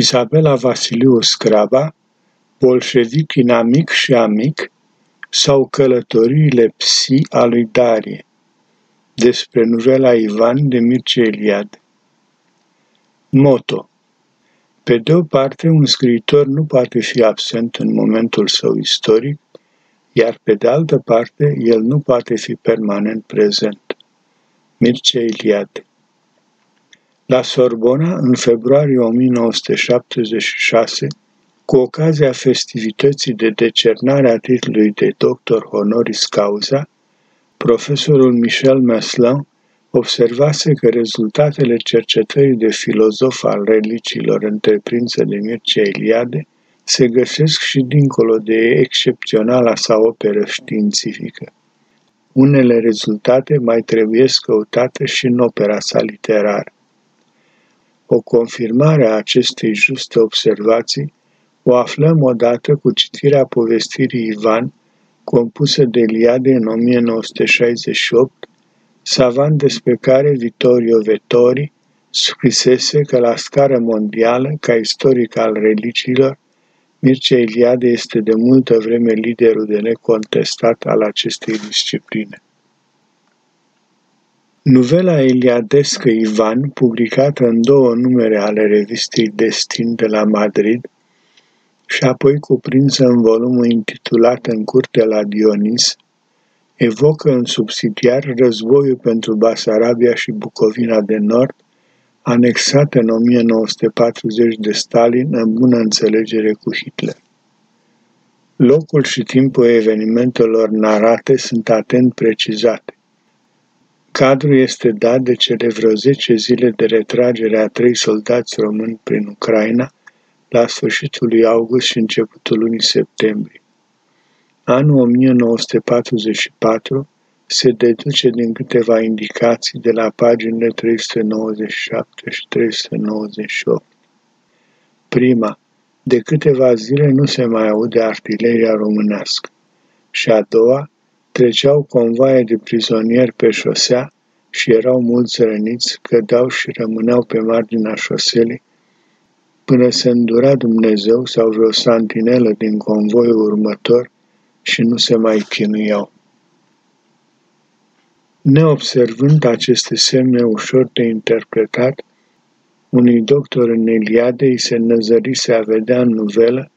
Isabela Vasiliu Scraba, bolșevic inamic și amic, sau călătoriile psi a lui Darie, despre novela Ivan de Mircea Eliade. Moto Pe de o parte, un scriitor nu poate fi absent în momentul său istoric, iar pe de altă parte, el nu poate fi permanent prezent. Mircea Eliade la Sorbona, în februarie 1976, cu ocazia festivității de decernare a titlului de doctor honoris causa, profesorul Michel Meslin observase că rezultatele cercetării de filozof al religiilor întreprinse de Mircea Eliade se găsesc și dincolo de excepționala sa operă științifică. Unele rezultate mai trebuie căutate și în opera sa literară. O confirmare a acestei juste observații o aflăm odată cu citirea povestirii Ivan, compusă de Eliade în 1968, savant despre care Vittorio Vettori scrisese că la scară mondială, ca istoric al religiilor, Mircea Eliade este de multă vreme liderul de necontestat al acestei discipline. Novela eliadescă Ivan, publicată în două numere ale revistei Destin de la Madrid și apoi cuprinsă în volumul intitulat În curte la Dionis, evocă în subsidiar războiul pentru Basarabia și Bucovina de Nord, anexat în 1940 de Stalin în bună înțelegere cu Hitler. Locul și timpul evenimentelor narate sunt atent precizate. Cadrul este dat de cele vreo 10 zile de retragere a trei soldați români prin Ucraina la sfârșitul lui august și începutul lunii septembrie. Anul 1944 se deduce din câteva indicații de la paginile 397 și 398. Prima, de câteva zile nu se mai aude artileria românească. Și a doua, Treceau convoaie de prizonieri pe șosea și erau mulți răniți, cădeau și rămâneau pe marginea șoselei, până se îndura Dumnezeu sau vreo santinelă din convoiul următor și nu se mai chinuiau. Neobservând aceste semne ușor de interpretat, unui doctor în Eliade îi se năzărise a vedea în nuvelă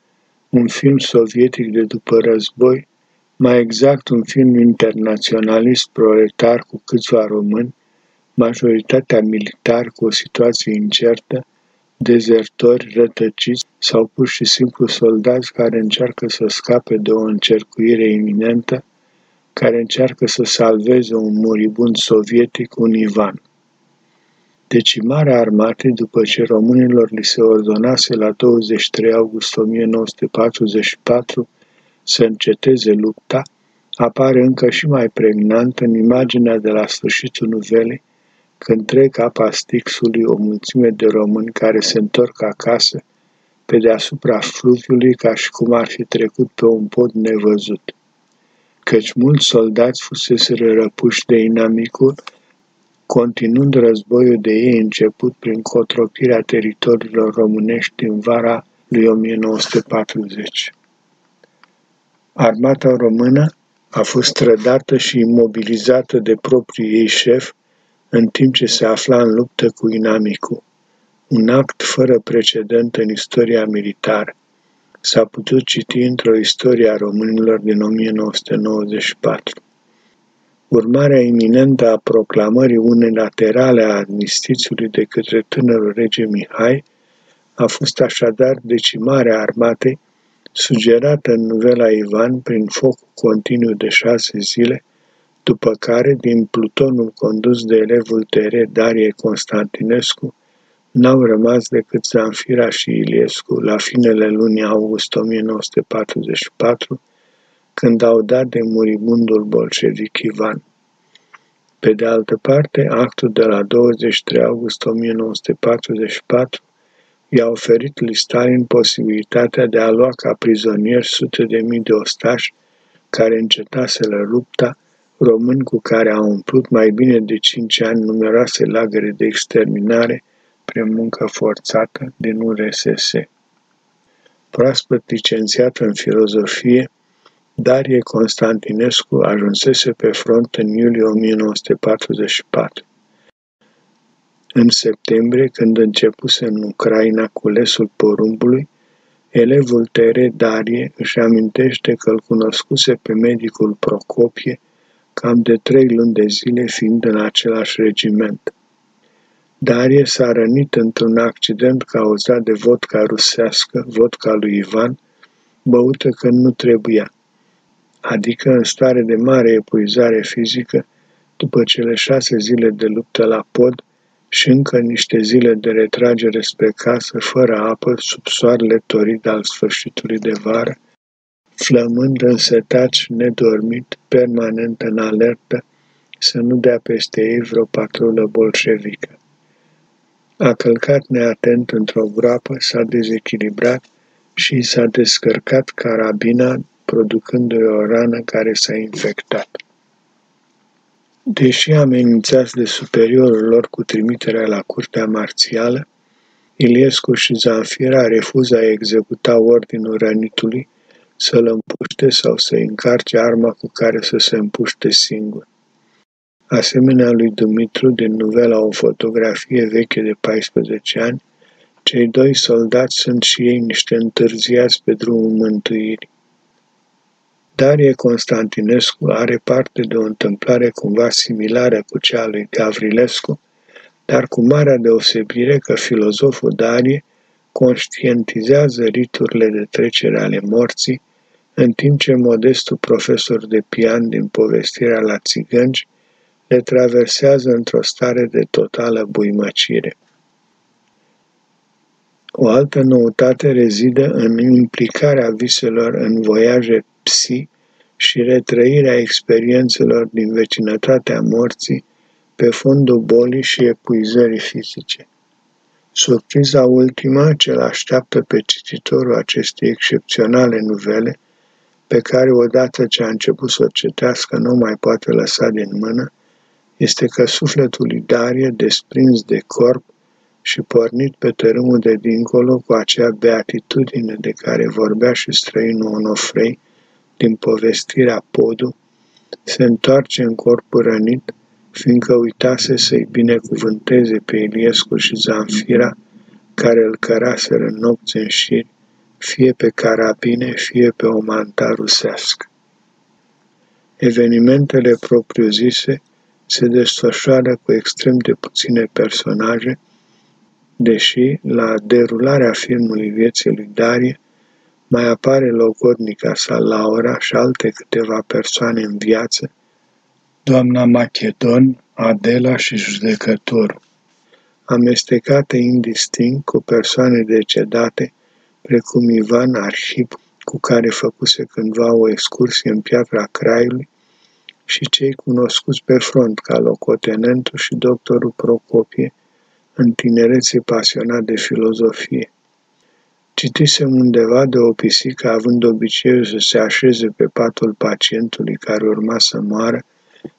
un film sovietic de după război mai exact un film internaționalist proletar cu câțiva români, majoritatea militari cu o situație incertă, dezertori, rătăciți sau pur și simplu soldați care încearcă să scape de o încercuire iminentă, care încearcă să salveze un muribund sovietic, un Ivan. Decimarea armatei, după ce românilor li se ordonase la 23 august 1944 să înceteze lupta, apare încă și mai pregnant în imaginea de la sfârșitul nuvelei, când trec apa Stixului o mulțime de români care se întorc acasă pe deasupra fluviului ca și cum ar fi trecut pe un pod nevăzut. Căci mulți soldați fusese răpuși de inamicul, continuând războiul de ei început prin cotropirea teritoriilor românești în vara lui 1940. Armata română a fost trădată și imobilizată de propriul ei șef în timp ce se afla în luptă cu inamicul. Un act fără precedent în istoria militară. S-a putut citi într-o istorie a românilor din 1994. Urmarea iminentă a proclamării unilaterale a armistițiului de către tânărul rege Mihai a fost așadar decimarea armatei sugerată în novela Ivan prin foc continuu de șase zile, după care, din plutonul condus de elevul Tere Darie Constantinescu, n-au rămas decât Zanfira și Iliescu la finele lunii august 1944, când au dat de muribundul bolșevic Ivan. Pe de altă parte, actul de la 23 august 1944 i-a oferit lui Stalin posibilitatea de a lua ca prizonieri sute de mii de ostași care încetaseră lupta, români cu care a umplut mai bine de cinci ani numeroase lagăre de exterminare prin muncă forțată din URSS. Proaspăt licențiat în filozofie, Darie Constantinescu ajunsese pe front în iulie 1944. În septembrie, când începuse în Ucraina culesul porumbului, elevul Tere Darie își amintește că îl cunoscuse pe medicul Procopie cam de trei luni de zile fiind în același regiment. Darie s-a rănit într-un accident cauzat de vodka rusească, vodka lui Ivan, băută când nu trebuia, adică în stare de mare epuizare fizică, după cele șase zile de luptă la pod și încă niște zile de retragere spre casă, fără apă, sub soarele torid al sfârșitului de vară, flămând însetat și nedormit, permanent în alertă, să nu dea peste ei vreo patrulă bolșevică. A călcat neatent într-o groapă, s-a dezechilibrat și s-a descărcat carabina, producându-i o rană care s-a infectat. Deși amenințați de superiorul lor cu trimiterea la curtea marțială, Iliescu și Zanfira refuză a executa ordinul rănitului să-l împuște sau să încarce arma cu care să se împuște singur. Asemenea lui Dumitru din novela O fotografie veche de 14 ani, cei doi soldați sunt și ei niște întârziați pe drumul mântuirii. Darie Constantinescu are parte de o întâmplare cumva similară cu cea a lui Gavrilescu, dar cu marea deosebire că filozoful Darie conștientizează riturile de trecere ale morții, în timp ce modestul profesor de pian din povestirea la țigănci le traversează într-o stare de totală buimăcire. O altă noutate rezidă în implicarea viselor în voiaje psi și retrăirea experiențelor din vecinătatea morții pe fondul bolii și epuizării fizice. Surpriza ultima ce așteaptă pe cititorul acestei excepționale nuvele, pe care odată ce a început să o cetească nu mai poate lăsa din mână, este că sufletul lui Darie, desprins de corp și pornit pe tărâmul de dincolo cu acea beatitudine de care vorbea și străinul Onofrei din povestirea Podu, se întoarce în corpul rănit, fiindcă uitase să-i binecuvânteze pe Iliescu și Zanfira, care îl căraseră în nopți în șir, fie pe carabine, fie pe o manta rusească. Evenimentele propriu-zise se desfășoară cu extrem de puține personaje, deși la derularea filmului vieții lui Darie mai apare logodnica sa Laura și alte câteva persoane în viață, doamna Macedon, Adela și judecătorul, amestecate indistinct cu persoane decedate, precum Ivan Arhip, cu care făcuse cândva o excursie în piatra Craiului, și cei cunoscuți pe front ca locotenentul și doctorul Procopie, în tinerețe pasionat de filozofie. Citisem undeva de o pisică având obiceiul să se așeze pe patul pacientului care urma să moară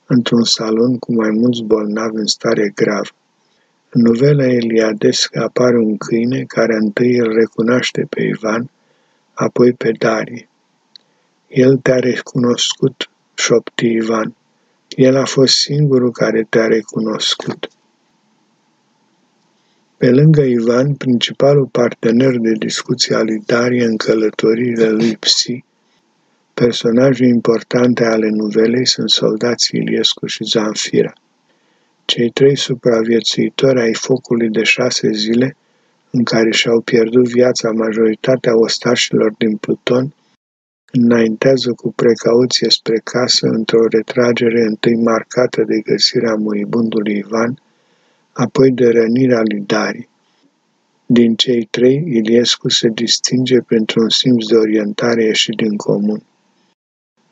într-un salon cu mai mulți bolnavi în stare gravă. În novela Eliadescu apare un câine care întâi îl recunoaște pe Ivan, apoi pe Darie. El te-a recunoscut, șopti Ivan. El a fost singurul care te-a recunoscut. Pe lângă Ivan, principalul partener de discuție al lui Darie în călătoriile lui Psi, personaje importante ale nuvelei sunt soldații Iliescu și Zanfira. Cei trei supraviețuitori ai focului de șase zile, în care și-au pierdut viața majoritatea ostașilor din Pluton, înaintează cu precauție spre casă într-o retragere întâi marcată de găsirea muribundului Ivan, apoi de rănirea lui Dari. Din cei trei, Iliescu se distinge pentru un simț de orientare ieșit din comun.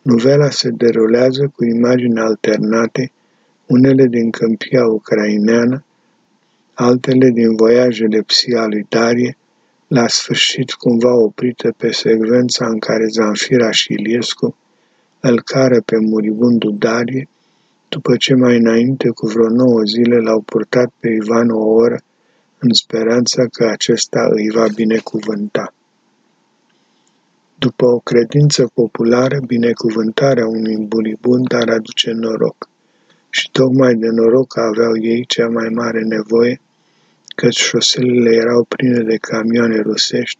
Novela se derulează cu imagini alternate, unele din câmpia ucraineană, altele din voiajele psi lui Darie, la sfârșit cumva oprită pe secvența în care Zanfira și Iliescu îl cară pe muribundul Darie, după ce mai înainte cu vreo nouă zile l-au purtat pe Ivan o oră în speranța că acesta îi va binecuvânta. După o credință populară, binecuvântarea unui buribund ar aduce noroc. Și tocmai de noroc aveau ei cea mai mare nevoie, căci șoselele erau pline de camioane rusești,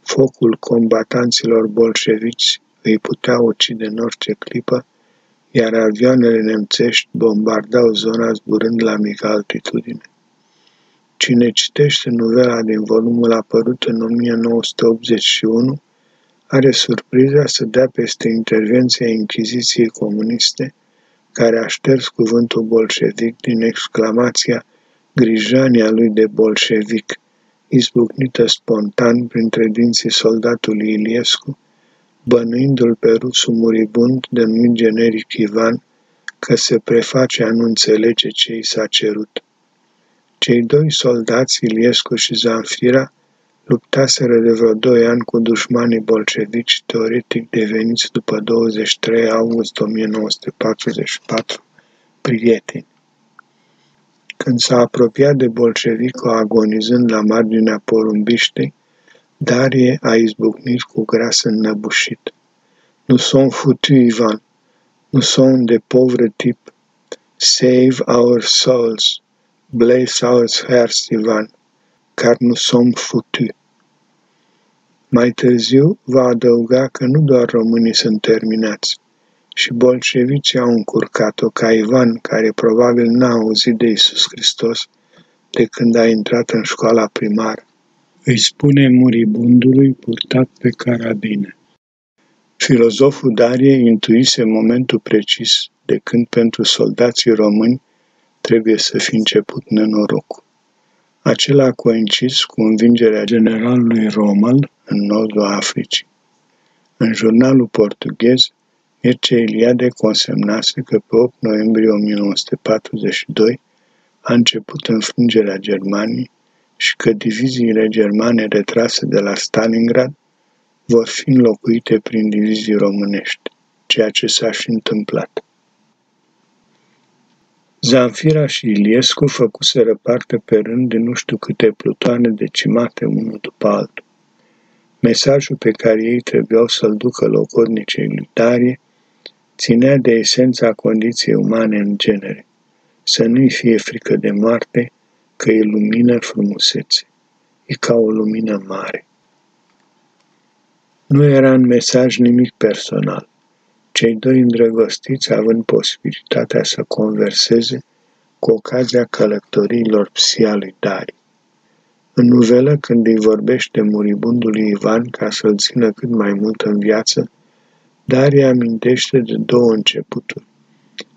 focul combatanților bolșevici îi putea ucide în orice clipă, iar avioanele nemțești bombardau zona zburând la mică altitudine. Cine citește novela din volumul apărut în 1981 are surpriza să dea peste intervenția Inchiziției comuniste, care a șters cuvântul bolșevic din exclamația grijania lui de bolșevic, izbucnită spontan printre dinții soldatului Iliescu, bănuindu-l pe rusul muribund denumit generic Ivan, că se preface a nu înțelege ce i s-a cerut. Cei doi soldați, Iliescu și Zanfira, luptaseră de vreo doi ani cu dușmanii bolșevici, teoretic deveniți după 23 august 1944 prieteni. Când s-a apropiat de bolșevico agonizând la marginea porumbiștei, Darie a izbucnit cu gras înnăbușit. Nu sunt futu, Ivan. Nu sunt de pauvre tip. Save our souls. Bless our hearts, Ivan. Car nu sunt futu. Mai târziu va adăuga că nu doar românii sunt terminați, și bolșevicii au încurcat-o ca Ivan, care probabil n-a auzit de Isus Hristos de când a intrat în școala primară îi spune muribundului purtat pe carabine. Filozoful Darie intuise momentul precis de când pentru soldații români trebuie să fi început nenorocul. Acela a coincis cu învingerea generalului Rommel în nordul Africii. În jurnalul portughez, Mircea Eliade consemnase că pe 8 noiembrie 1942 a început înfrângerea Germaniei și că diviziile germane retrase de la Stalingrad vor fi înlocuite prin divizii românești, ceea ce s-a și întâmplat. Zanfira și Iliescu făcuseră parte pe rând de nu știu câte plutoane decimate unul după altul. Mesajul pe care ei trebuiau să-l ducă locornicei lui Darie ținea de esența condiției umane în genere, să nu-i fie frică de moarte, că e lumină frumusețe. E ca o lumină mare. Nu era în mesaj nimic personal. Cei doi îndrăgostiți având posibilitatea să converseze cu ocazia călătoriilor psia lui Dari. În nuvelă, când îi vorbește muribundului Ivan ca să-l țină cât mai mult în viață, Daria amintește de două începuturi.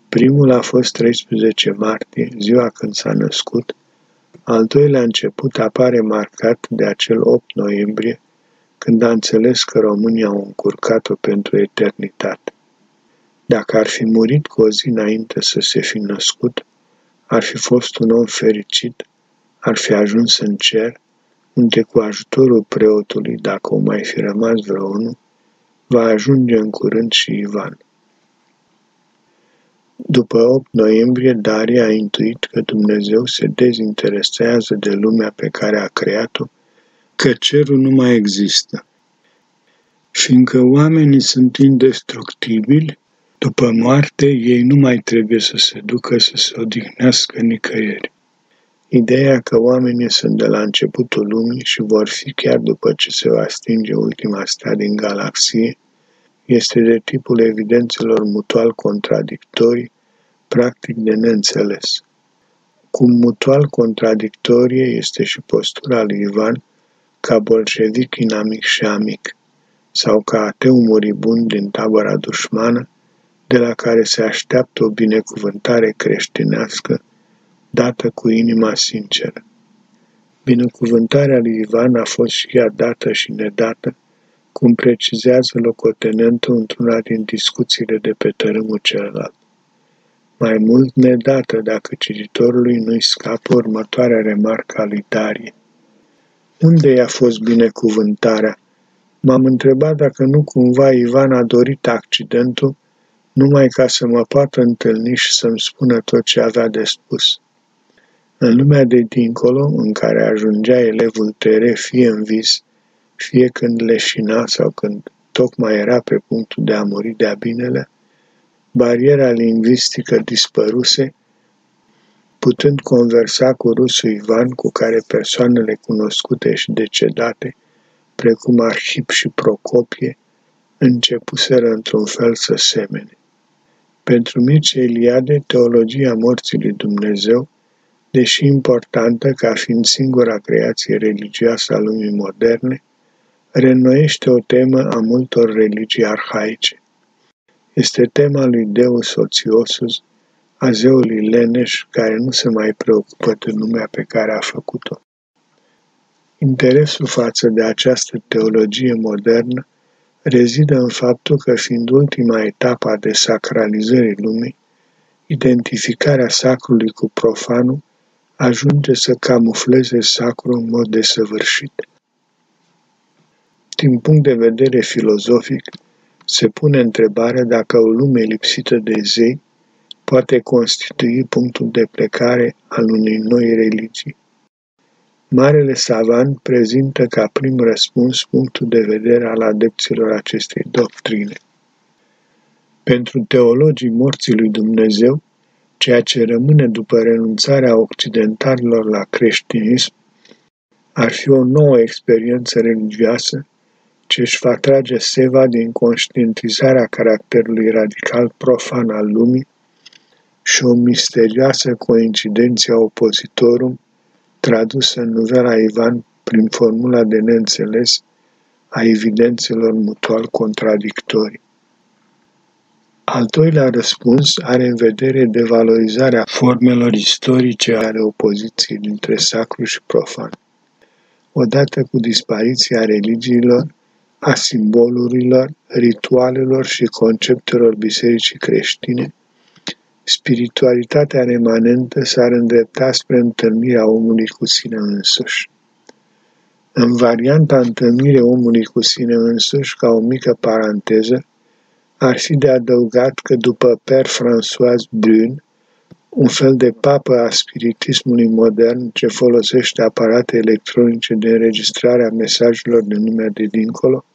Primul a fost 13 martie, ziua când s-a născut, al doilea început apare marcat de acel 8 noiembrie, când a înțeles că românii au încurcat-o pentru eternitate. Dacă ar fi murit cu o zi înainte să se fi născut, ar fi fost un om fericit, ar fi ajuns în cer, unde cu ajutorul preotului, dacă o mai fi rămas vreo unul, va ajunge în curând și Ivan. După 8 noiembrie, Daria a intuit că Dumnezeu se dezinteresează de lumea pe care a creat-o, că cerul nu mai există. Fiindcă oamenii sunt indestructibili, după moarte ei nu mai trebuie să se ducă să se odihnească nicăieri. Ideea că oamenii sunt de la începutul lumii și vor fi chiar după ce se va stinge ultima stea din galaxie, este de tipul evidențelor mutual contradictorii, practic de neînțeles. Cum mutual contradictorie este și postura lui Ivan ca bolșevic inamic și amic, sau ca ateu muribund din tabăra dușmană, de la care se așteaptă o binecuvântare creștinească dată cu inima sinceră. Binecuvântarea lui Ivan a fost și ea dată și nedată, cum precizează locotenentul într-una din discuțiile de pe tărâmul celălalt. Mai mult nedată dacă cititorului nu-i scapă următoarea remarcă a lui Darie. Unde i-a fost binecuvântarea? M-am întrebat dacă nu cumva Ivan a dorit accidentul numai ca să mă poată întâlni și să-mi spună tot ce avea de spus. În lumea de dincolo, în care ajungea elevul tere fie în vis, fie când leșina sau când tocmai era pe punctul de a muri de-a binele, bariera lingvistică dispăruse, putând conversa cu rusul Ivan, cu care persoanele cunoscute și decedate, precum Arhip și Procopie, începuseră într-un fel să semene. Pentru Mircea Eliade, teologia morții lui Dumnezeu, deși importantă ca fiind singura creație religioasă a lumii moderne, reînnoiește o temă a multor religii arhaice. Este tema lui Deus Otiosus, a zeului leneș care nu se mai preocupă de lumea pe care a făcut-o. Interesul față de această teologie modernă rezidă în faptul că, fiind ultima etapă a desacralizării lumii, identificarea sacrului cu profanul ajunge să camufleze sacrul în mod desăvârșit. Din punct de vedere filozofic, se pune întrebarea dacă o lume lipsită de zei poate constitui punctul de plecare al unei noi religii. Marele savant prezintă ca prim răspuns punctul de vedere al adepților acestei doctrine. Pentru teologii morții lui Dumnezeu, ceea ce rămâne după renunțarea occidentalilor la creștinism ar fi o nouă experiență religioasă ce își va trage seva din conștientizarea caracterului radical profan al lumii și o misterioasă coincidență a opozitorum tradusă în novela Ivan prin formula de neînțeles a evidențelor mutual contradictorii. Al doilea răspuns are în vedere devalorizarea formelor istorice ale opoziției dintre sacru și profan. Odată cu dispariția religiilor, a simbolurilor, ritualelor și conceptelor bisericii creștine, spiritualitatea remanentă s-ar îndrepta spre întâlnirea omului cu sine însuși. În varianta întâlnire omului cu sine însuși, ca o mică paranteză, ar fi de adăugat că după Père François Brun, un fel de papă a spiritismului modern ce folosește aparate electronice de înregistrare a mesajelor din lumea de dincolo,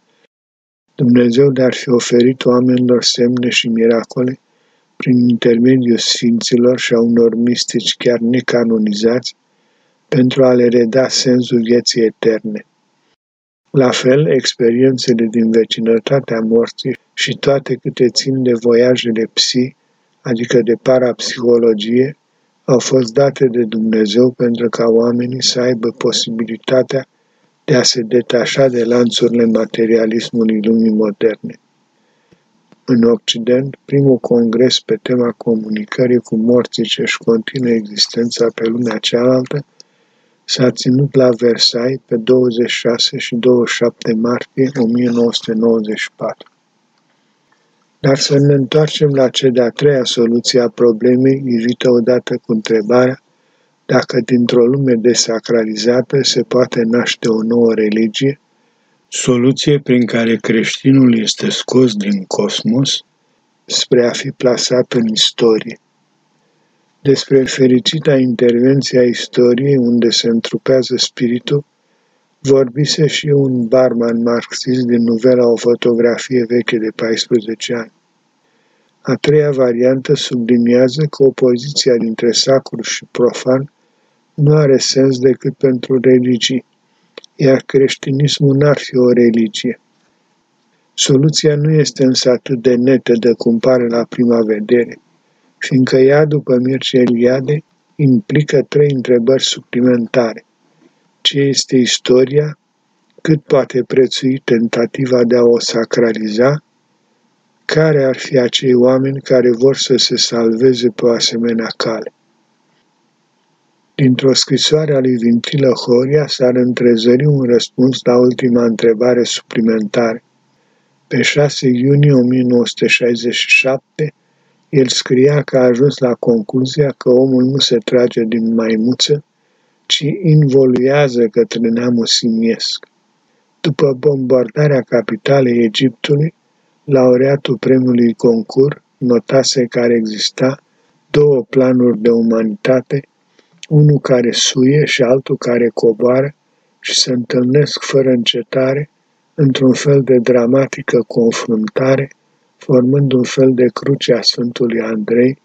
Dumnezeu le-ar fi oferit oamenilor semne și miracole prin intermediul sfinților și a unor mistici chiar necanonizați pentru a le reda sensul vieții eterne. La fel, experiențele din vecinătatea morții și toate câte țin de voiajele psi, adică de parapsihologie, au fost date de Dumnezeu pentru ca oamenii să aibă posibilitatea de a se detașa de lanțurile materialismului lumii moderne. În Occident, primul congres pe tema comunicării cu morții ce își continuă existența pe lumea cealaltă s-a ținut la Versailles pe 26 și 27 martie 1994. Dar să ne întoarcem la cea de-a treia soluție a problemei, ivită odată cu întrebarea dacă dintr-o lume desacralizată se poate naște o nouă religie, soluție prin care creștinul este scos din cosmos spre a fi plasat în istorie. Despre fericita intervenție a istoriei unde se întrupează spiritul, vorbise și un barman marxist din novela O fotografie veche de 14 ani. A treia variantă subliniază că opoziția dintre sacru și profan nu are sens decât pentru religii, iar creștinismul n-ar fi o religie. Soluția nu este însă atât de netedă cum pare la prima vedere, fiindcă ea, după Mircea Eliade, implică trei întrebări suplimentare. Ce este istoria? Cât poate prețui tentativa de a o sacraliza? Care ar fi acei oameni care vor să se salveze pe o asemenea cale? Dintr-o scrisoare a lui Vintilă Horia s-ar întrezări un răspuns la ultima întrebare suplimentară. Pe 6 iunie 1967, el scria că a ajuns la concluzia că omul nu se trage din maimuță, ci involuează către neamul simiesc. După bombardarea capitalei Egiptului, laureatul premiului concur notase că ar exista două planuri de umanitate unul care suie și altul care coboară și se întâlnesc fără încetare într-un fel de dramatică confruntare, formând un fel de cruce a Sfântului Andrei,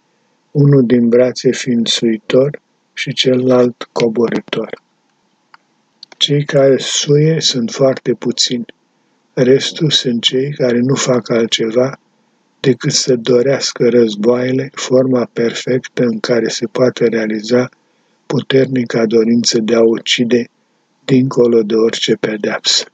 unul din brațe fiind suitor și celălalt coborător. Cei care suie sunt foarte puțini, restul sunt cei care nu fac altceva decât să dorească războaiele, forma perfectă în care se poate realiza puternica dorință de a ucide dincolo de orice pedeapsă.